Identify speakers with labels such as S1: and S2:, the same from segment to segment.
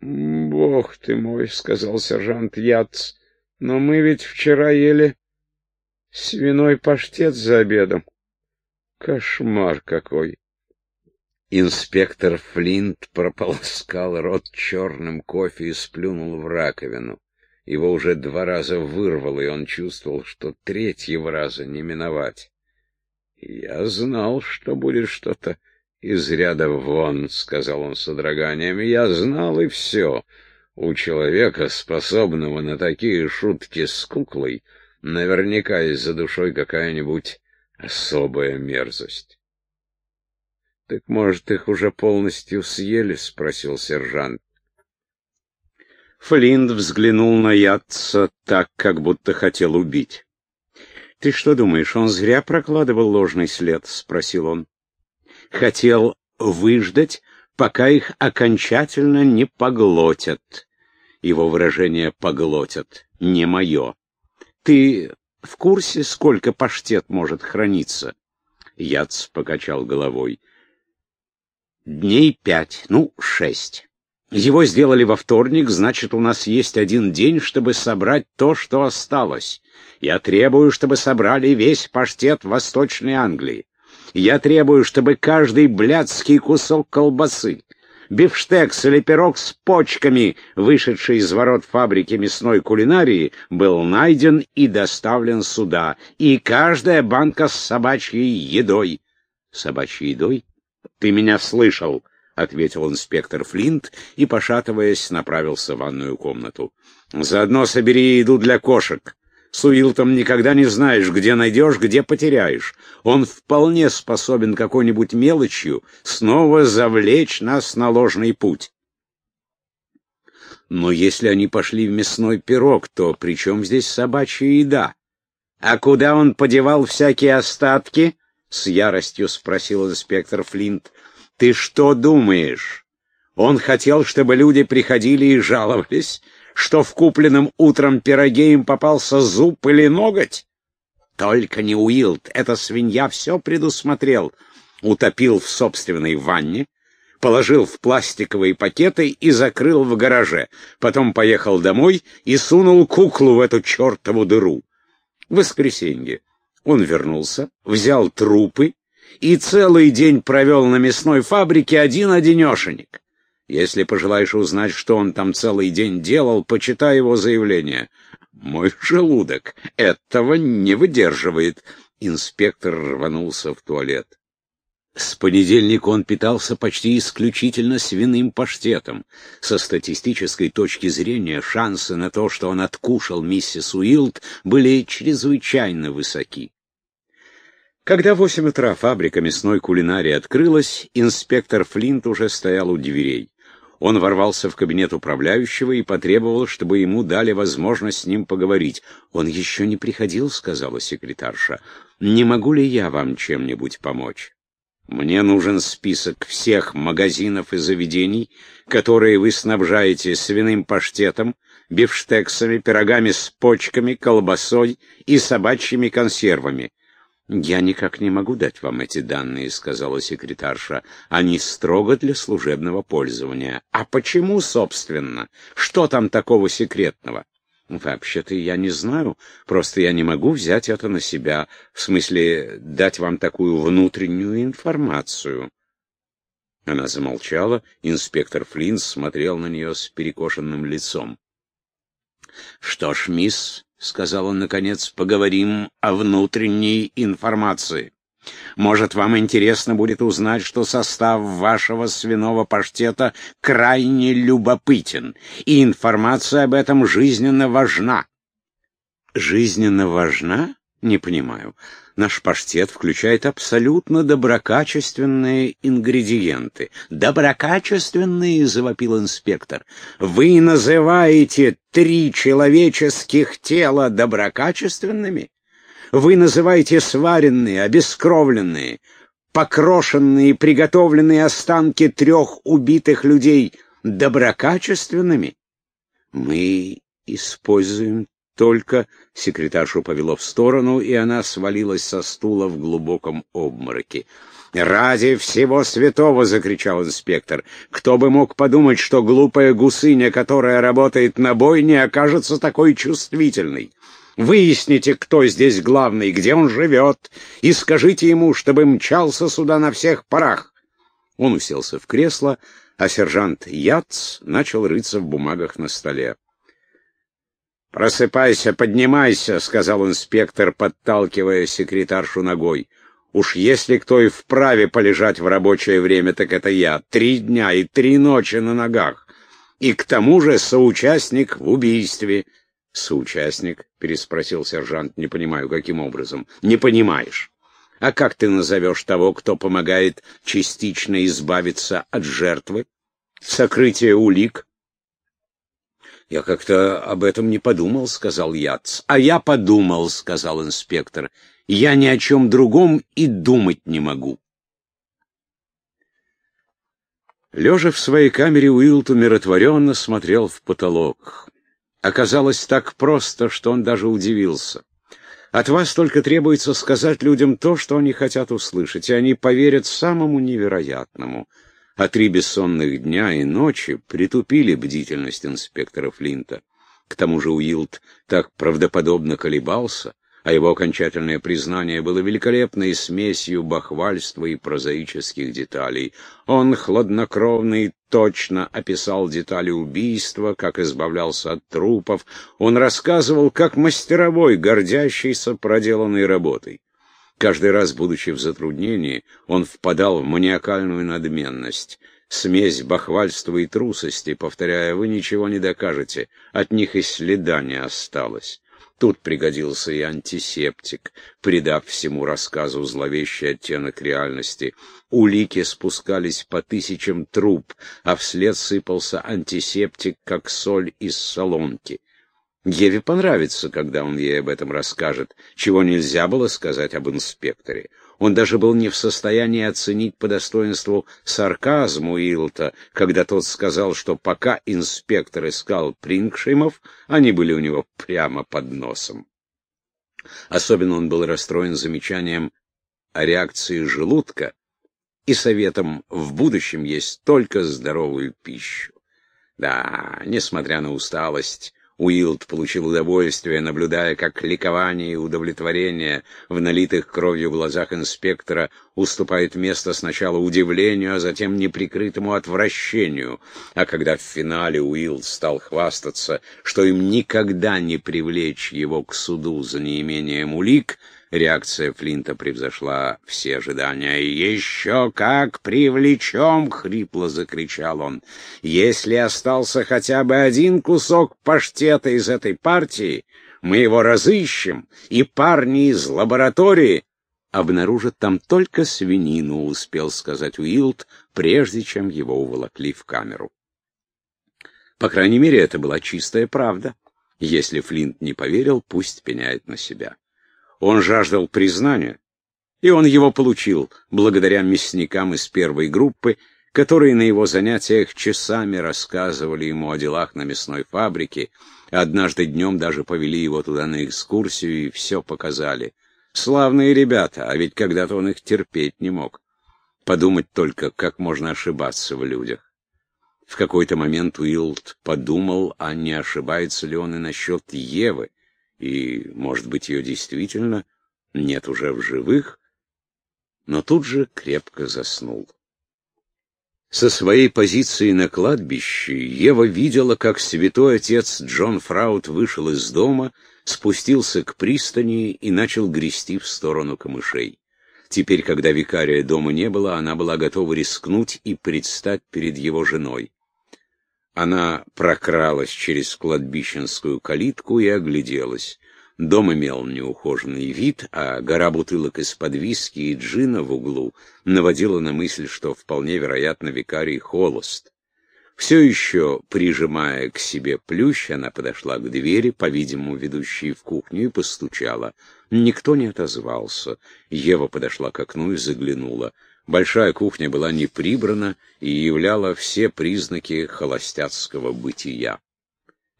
S1: «Бог ты мой», — сказал сержант Яц, — «но мы ведь вчера ели свиной паштет за обедом. Кошмар какой!» Инспектор Флинт прополоскал рот черным кофе и сплюнул в раковину. Его уже два раза вырвало, и он чувствовал, что третьего раза не миновать. «Я знал, что будет что-то из ряда вон», — сказал он с содроганием. «Я знал и все. У человека, способного на такие шутки с куклой, наверняка есть за душой какая-нибудь особая мерзость». «Так, может, их уже полностью съели?» — спросил сержант. Флинт взглянул на Ятца так, как будто хотел убить. «Ты что думаешь, он зря прокладывал ложный след?» — спросил он. «Хотел выждать, пока их окончательно не поглотят». Его выражение «поглотят» не мое. «Ты в курсе, сколько паштет может храниться?» Яц покачал головой. «Дней пять, ну, шесть». Его сделали во вторник, значит, у нас есть один день, чтобы собрать то, что осталось. Я требую, чтобы собрали весь паштет Восточной Англии. Я требую, чтобы каждый блядский кусок колбасы, бифштекс или пирог с почками, вышедший из ворот фабрики мясной кулинарии, был найден и доставлен сюда, и каждая банка с собачьей едой. Собачьей едой? Ты меня слышал? — ответил инспектор Флинт и, пошатываясь, направился в ванную комнату. «Заодно собери еду для кошек. С Уилтом никогда не знаешь, где найдешь, где потеряешь. Он вполне способен какой-нибудь мелочью снова завлечь нас на ложный путь». «Но если они пошли в мясной пирог, то при чем здесь собачья еда?» «А куда он подевал всякие остатки?» — с яростью спросил инспектор Флинт. Ты что думаешь? Он хотел, чтобы люди приходили и жаловались, что в купленном утром пироге им попался зуб или ноготь? Только не Уилд, эта свинья все предусмотрел. Утопил в собственной ванне, положил в пластиковые пакеты и закрыл в гараже. Потом поехал домой и сунул куклу в эту чертову дыру. В воскресенье он вернулся, взял трупы и целый день провел на мясной фабрике один-одинешенек. Если пожелаешь узнать, что он там целый день делал, почитай его заявление. Мой желудок этого не выдерживает. Инспектор рванулся в туалет. С понедельника он питался почти исключительно свиным паштетом. Со статистической точки зрения шансы на то, что он откушал миссис Уилд, были чрезвычайно высоки. Когда в восемь утра фабрика мясной кулинарии открылась, инспектор Флинт уже стоял у дверей. Он ворвался в кабинет управляющего и потребовал, чтобы ему дали возможность с ним поговорить. «Он еще не приходил», — сказала секретарша. «Не могу ли я вам чем-нибудь помочь?» «Мне нужен список всех магазинов и заведений, которые вы снабжаете свиным паштетом, бифштексами, пирогами с почками, колбасой и собачьими консервами. «Я никак не могу дать вам эти данные», — сказала секретарша. «Они строго для служебного пользования». «А почему, собственно? Что там такого секретного?» «Вообще-то я не знаю. Просто я не могу взять это на себя. В смысле, дать вам такую внутреннюю информацию». Она замолчала. Инспектор Флинн смотрел на нее с перекошенным лицом. «Что ж, мисс, — сказал он наконец, — поговорим о внутренней информации. Может, вам интересно будет узнать, что состав вашего свиного паштета крайне любопытен, и информация об этом жизненно важна. Жизненно важна? Не понимаю. Наш паштет включает абсолютно доброкачественные ингредиенты. Доброкачественные, завопил инспектор. Вы называете три человеческих тела доброкачественными? Вы называете сваренные, обескровленные, покрошенные, приготовленные останки трех убитых людей доброкачественными? Мы используем только секретаршу повело в сторону, и она свалилась со стула в глубоком обмороке. «Ради всего святого!» — закричал инспектор. «Кто бы мог подумать, что глупая гусыня, которая работает на бойне, окажется такой чувствительной? Выясните, кто здесь главный, где он живет, и скажите ему, чтобы мчался сюда на всех парах». Он уселся в кресло, а сержант Яц начал рыться в бумагах на столе. «Просыпайся, поднимайся», — сказал инспектор, подталкивая секретаршу ногой. Уж если кто и вправе полежать в рабочее время, так это я. Три дня и три ночи на ногах. И к тому же соучастник в убийстве. Соучастник? Переспросил сержант. Не понимаю, каким образом. Не понимаешь. А как ты назовешь того, кто помогает частично избавиться от жертвы? Сокрытие улик? «Я как-то об этом не подумал», — сказал Яц. «А я подумал», — сказал инспектор. «Я ни о чем другом и думать не могу». Лежа в своей камере, Уилт умиротворенно смотрел в потолок. Оказалось так просто, что он даже удивился. От вас только требуется сказать людям то, что они хотят услышать, и они поверят самому невероятному — а три бессонных дня и ночи притупили бдительность инспектора Флинта. К тому же Уилд так правдоподобно колебался, а его окончательное признание было великолепной смесью бахвальства и прозаических деталей. Он хладнокровно и точно описал детали убийства, как избавлялся от трупов. Он рассказывал, как мастеровой, гордящийся проделанной работой. Каждый раз, будучи в затруднении, он впадал в маниакальную надменность, смесь бахвальства и трусости, повторяя, «Вы ничего не докажете, от них и следа не осталось». Тут пригодился и антисептик, придав всему рассказу зловещий оттенок реальности. Улики спускались по тысячам труб, а вслед сыпался антисептик, как соль из солонки. Еве понравится, когда он ей об этом расскажет, чего нельзя было сказать об инспекторе. Он даже был не в состоянии оценить по достоинству сарказм Уилта, когда тот сказал, что пока инспектор искал Прингшимов, они были у него прямо под носом. Особенно он был расстроен замечанием о реакции желудка и советом в будущем есть только здоровую пищу. Да, несмотря на усталость, Уилд получил удовольствие, наблюдая, как ликование и удовлетворение в налитых кровью глазах инспектора уступает место сначала удивлению, а затем неприкрытому отвращению. А когда в финале Уилд стал хвастаться, что им никогда не привлечь его к суду за неимением улик, Реакция Флинта превзошла все ожидания. «Еще как привлечем!» — хрипло закричал он. «Если остался хотя бы один кусок паштета из этой партии, мы его разыщем, и парни из лаборатории обнаружат там только свинину», — успел сказать Уилд, прежде чем его уволокли в камеру. По крайней мере, это была чистая правда. Если Флинт не поверил, пусть пеняет на себя. Он жаждал признания, и он его получил благодаря мясникам из первой группы, которые на его занятиях часами рассказывали ему о делах на мясной фабрике, однажды днем даже повели его туда на экскурсию и все показали. Славные ребята, а ведь когда-то он их терпеть не мог. Подумать только, как можно ошибаться в людях. В какой-то момент Уилд подумал, а не ошибается ли он и насчет Евы, и, может быть, ее действительно нет уже в живых, но тут же крепко заснул. Со своей позиции на кладбище Ева видела, как святой отец Джон Фраут вышел из дома, спустился к пристани и начал грести в сторону камышей. Теперь, когда викария дома не было, она была готова рискнуть и предстать перед его женой. Она прокралась через кладбищенскую калитку и огляделась. Дом имел неухоженный вид, а гора бутылок из-под виски и джина в углу наводила на мысль, что вполне вероятно викарий холост. Все еще прижимая к себе плющ, она подошла к двери, по-видимому, ведущей в кухню, и постучала. Никто не отозвался. Ева подошла к окну и заглянула. Большая кухня была не прибрана и являла все признаки холостяцкого бытия.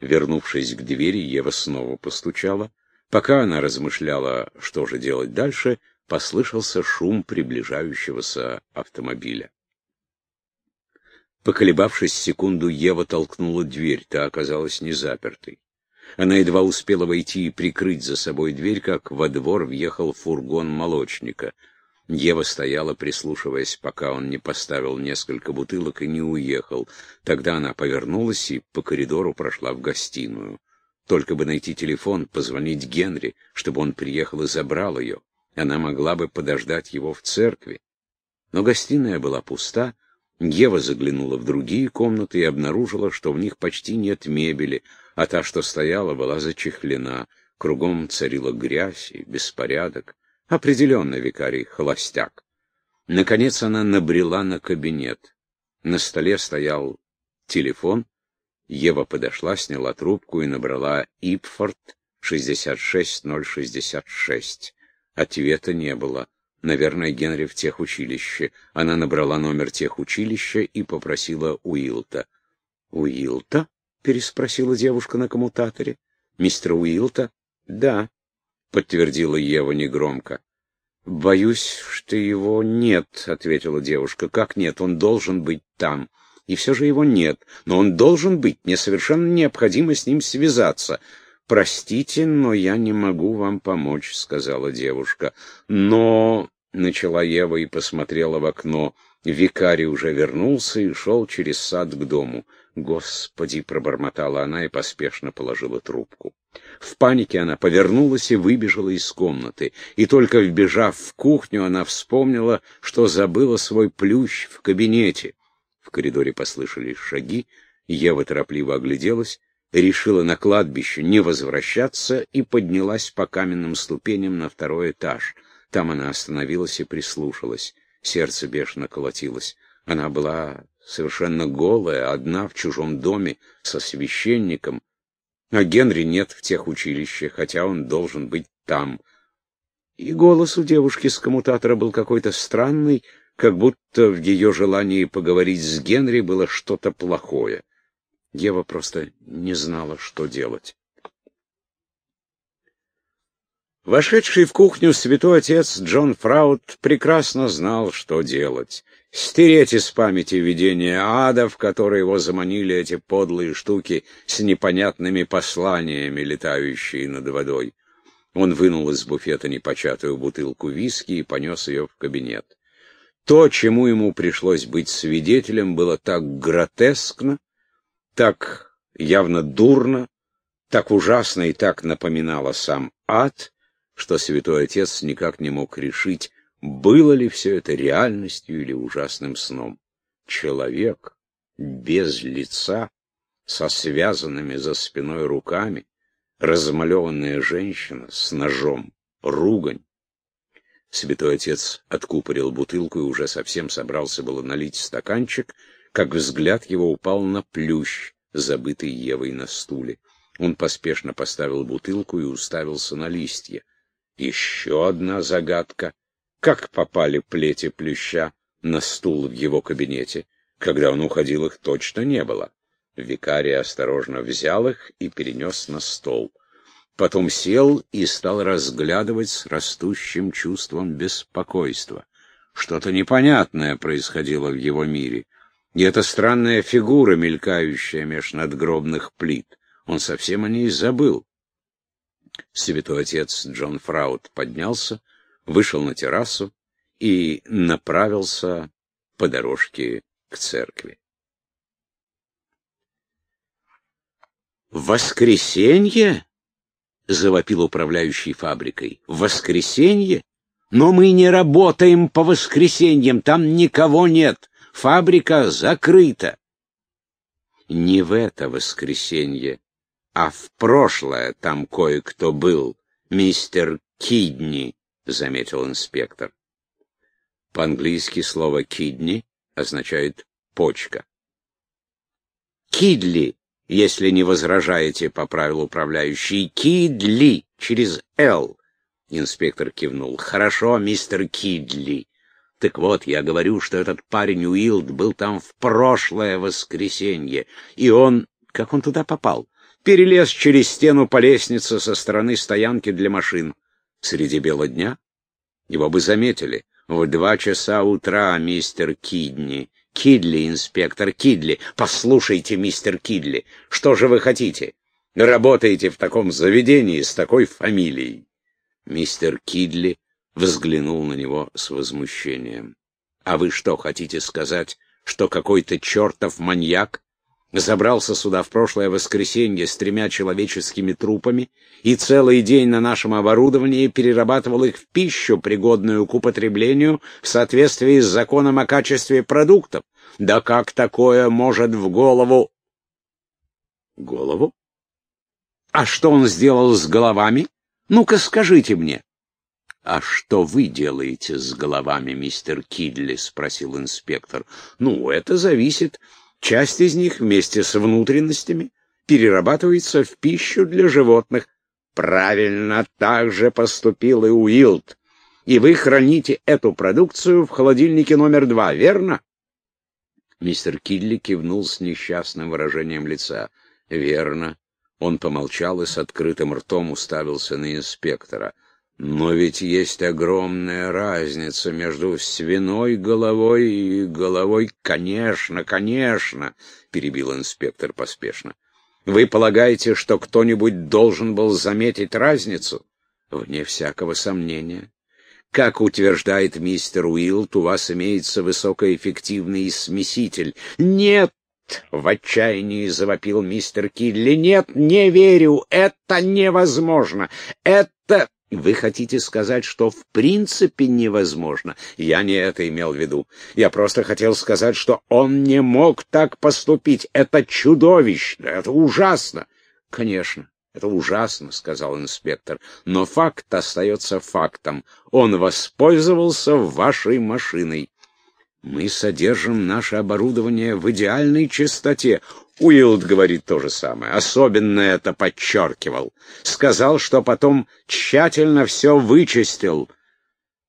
S1: Вернувшись к двери, Ева снова постучала. Пока она размышляла, что же делать дальше, послышался шум приближающегося автомобиля. Поколебавшись секунду, Ева толкнула дверь, та оказалась не запертой. Она едва успела войти и прикрыть за собой дверь, как во двор въехал фургон молочника. Ева стояла, прислушиваясь, пока он не поставил несколько бутылок и не уехал. Тогда она повернулась и по коридору прошла в гостиную. Только бы найти телефон, позвонить Генри, чтобы он приехал и забрал ее. Она могла бы подождать его в церкви. Но гостиная была пуста, Ева заглянула в другие комнаты и обнаружила, что в них почти нет мебели, а та, что стояла, была зачехлена. Кругом царила грязь и беспорядок. Определенно викарий холостяк. Наконец она набрела на кабинет. На столе стоял телефон. Ева подошла, сняла трубку и набрала Ипфорд 66066. Ответа не было. Наверное, Генри в техучилище. Она набрала номер техучилища и попросила Уилта. «Уилта?» — переспросила девушка на коммутаторе. «Мистер Уилта?» «Да», — подтвердила Ева негромко. «Боюсь, что его нет», — ответила девушка. «Как нет? Он должен быть там». И все же его нет. Но он должен быть. Мне совершенно необходимо с ним связаться. «Простите, но я не могу вам помочь», — сказала девушка. «Но...» начала Ева и посмотрела в окно. Викарий уже вернулся и шел через сад к дому. «Господи!» — пробормотала она и поспешно положила трубку. В панике она повернулась и выбежала из комнаты. И только вбежав в кухню, она вспомнила, что забыла свой плющ в кабинете. В коридоре послышались шаги, Ева торопливо огляделась, решила на кладбище не возвращаться и поднялась по каменным ступеням на второй этаж — там она остановилась и прислушалась. Сердце бешено колотилось. Она была совершенно голая, одна в чужом доме, со священником. А Генри нет в тех училищах, хотя он должен быть там. И голос у девушки с коммутатора был какой-то странный, как будто в ее желании поговорить с Генри было что-то плохое. Ева просто не знала, что делать. Вошедший в кухню святой отец Джон Фраут прекрасно знал, что делать. Стереть из памяти видение ада, в которое его заманили эти подлые штуки с непонятными посланиями, летающие над водой. Он вынул из буфета непочатую бутылку виски и понес ее в кабинет. То, чему ему пришлось быть свидетелем, было так гротескно, так явно дурно, так ужасно и так напоминало сам ад, что святой отец никак не мог решить, было ли все это реальностью или ужасным сном. Человек без лица, со связанными за спиной руками, размалеванная женщина с ножом, ругань. Святой отец откупорил бутылку и уже совсем собрался было налить стаканчик, как взгляд его упал на плющ, забытый Евой на стуле. Он поспешно поставил бутылку и уставился на листья. Еще одна загадка. Как попали плети плюща на стул в его кабинете? Когда он уходил, их точно не было. Викарий осторожно взял их и перенес на стол. Потом сел и стал разглядывать с растущим чувством беспокойства. Что-то непонятное происходило в его мире. И эта странная фигура, мелькающая меж надгробных плит. Он совсем о ней забыл. Святой отец Джон Фраут поднялся, вышел на террасу и направился по дорожке к церкви. «Воскресенье?» — завопил управляющий фабрикой. «Воскресенье? Но мы не работаем по воскресеньям, там никого нет, фабрика закрыта». «Не в это воскресенье», а в прошлое там кое-кто был, мистер Кидни, — заметил инспектор. По-английски слово «кидни» означает «почка». «Кидли», если не возражаете, — поправил управляющий, — «кидли» через «л». Инспектор кивнул. «Хорошо, мистер Кидли. Так вот, я говорю, что этот парень Уилд был там в прошлое воскресенье, и он... Как он туда попал? перелез через стену по лестнице со стороны стоянки для машин. Среди бела дня? Его бы заметили. В два часа утра, мистер Кидни. Кидли, инспектор Кидли. Послушайте, мистер Кидли, что же вы хотите? Работаете в таком заведении с такой фамилией. Мистер Кидли взглянул на него с возмущением. «А вы что, хотите сказать, что какой-то чертов маньяк забрался сюда в прошлое воскресенье с тремя человеческими трупами и целый день на нашем оборудовании перерабатывал их в пищу, пригодную к употреблению в соответствии с законом о качестве продуктов? Да как такое может в голову...» «Голову? А что он сделал с головами? Ну-ка скажите мне». «А что вы делаете с головами, мистер Кидли?» — спросил инспектор. «Ну, это зависит. Часть из них вместе с внутренностями перерабатывается в пищу для животных. Правильно, так же поступил и Уилд. И вы храните эту продукцию в холодильнике номер два, верно?» Мистер Кидли кивнул с несчастным выражением лица. «Верно». Он помолчал и с открытым ртом уставился на инспектора — но ведь есть огромная разница между свиной головой и головой. Конечно, конечно, перебил инспектор поспешно. Вы полагаете, что кто-нибудь должен был заметить разницу? Вне всякого сомнения. Как утверждает мистер Уилт, у вас имеется высокоэффективный смеситель. Нет, в отчаянии завопил мистер Килли. Нет, не верю, это невозможно. Это вы хотите сказать, что в принципе невозможно? Я не это имел в виду. Я просто хотел сказать, что он не мог так поступить. Это чудовищно, это ужасно. Конечно, это ужасно, сказал инспектор, но факт остается фактом. Он воспользовался вашей машиной. Мы содержим наше оборудование в идеальной чистоте. Уилд говорит то же самое. Особенно это подчеркивал. Сказал, что потом тщательно все вычистил.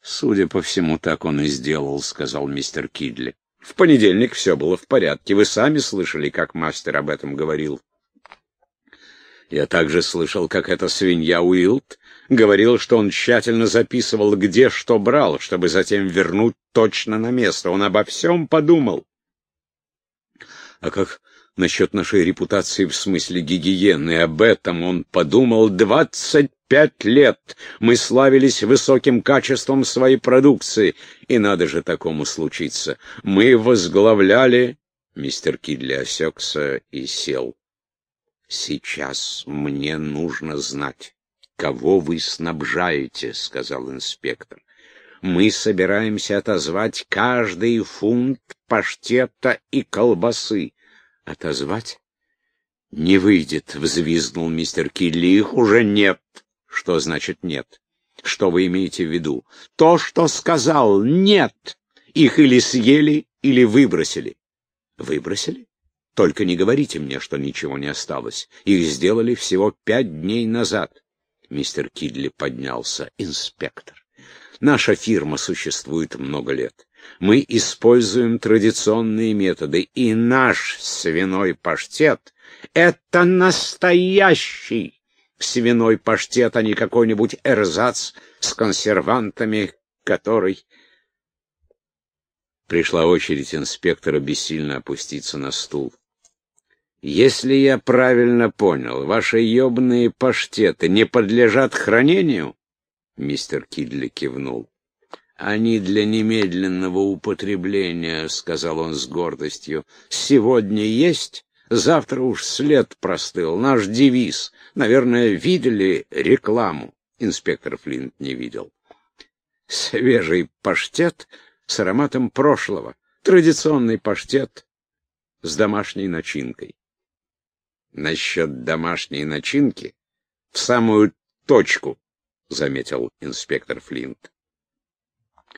S1: Судя по всему, так он и сделал, сказал мистер Кидли. В понедельник все было в порядке. Вы сами слышали, как мастер об этом говорил. Я также слышал, как эта свинья Уилд говорил, что он тщательно записывал, где что брал, чтобы затем вернуть точно на место. Он обо всем подумал. А как насчет нашей репутации в смысле гигиены. Об этом он подумал двадцать пять лет. Мы славились высоким качеством своей продукции, и надо же такому случиться. Мы возглавляли... Мистер Кидли осекся и сел. «Сейчас мне нужно знать, кого вы снабжаете», — сказал инспектор. «Мы собираемся отозвать каждый фунт паштета и колбасы. Отозвать? Не выйдет, взвизгнул мистер Килли. Их уже нет. Что значит нет? Что вы имеете в виду? То, что сказал нет. Их или съели, или выбросили. Выбросили? Только не говорите мне, что ничего не осталось. Их сделали всего пять дней назад. Мистер Кидли поднялся. Инспектор. Наша фирма существует много лет. Мы используем традиционные методы, и наш свиной паштет — это настоящий свиной паштет, а не какой-нибудь эрзац с консервантами, который... Пришла очередь инспектора бессильно опуститься на стул. «Если я правильно понял, ваши ёбные паштеты не подлежат хранению?» Мистер Кидли кивнул. «Они для немедленного употребления», — сказал он с гордостью. «Сегодня есть, завтра уж след простыл. Наш девиз. Наверное, видели рекламу?» Инспектор Флинт не видел. «Свежий паштет с ароматом прошлого. Традиционный паштет с домашней начинкой». «Насчет домашней начинки в самую точку», — заметил инспектор Флинт.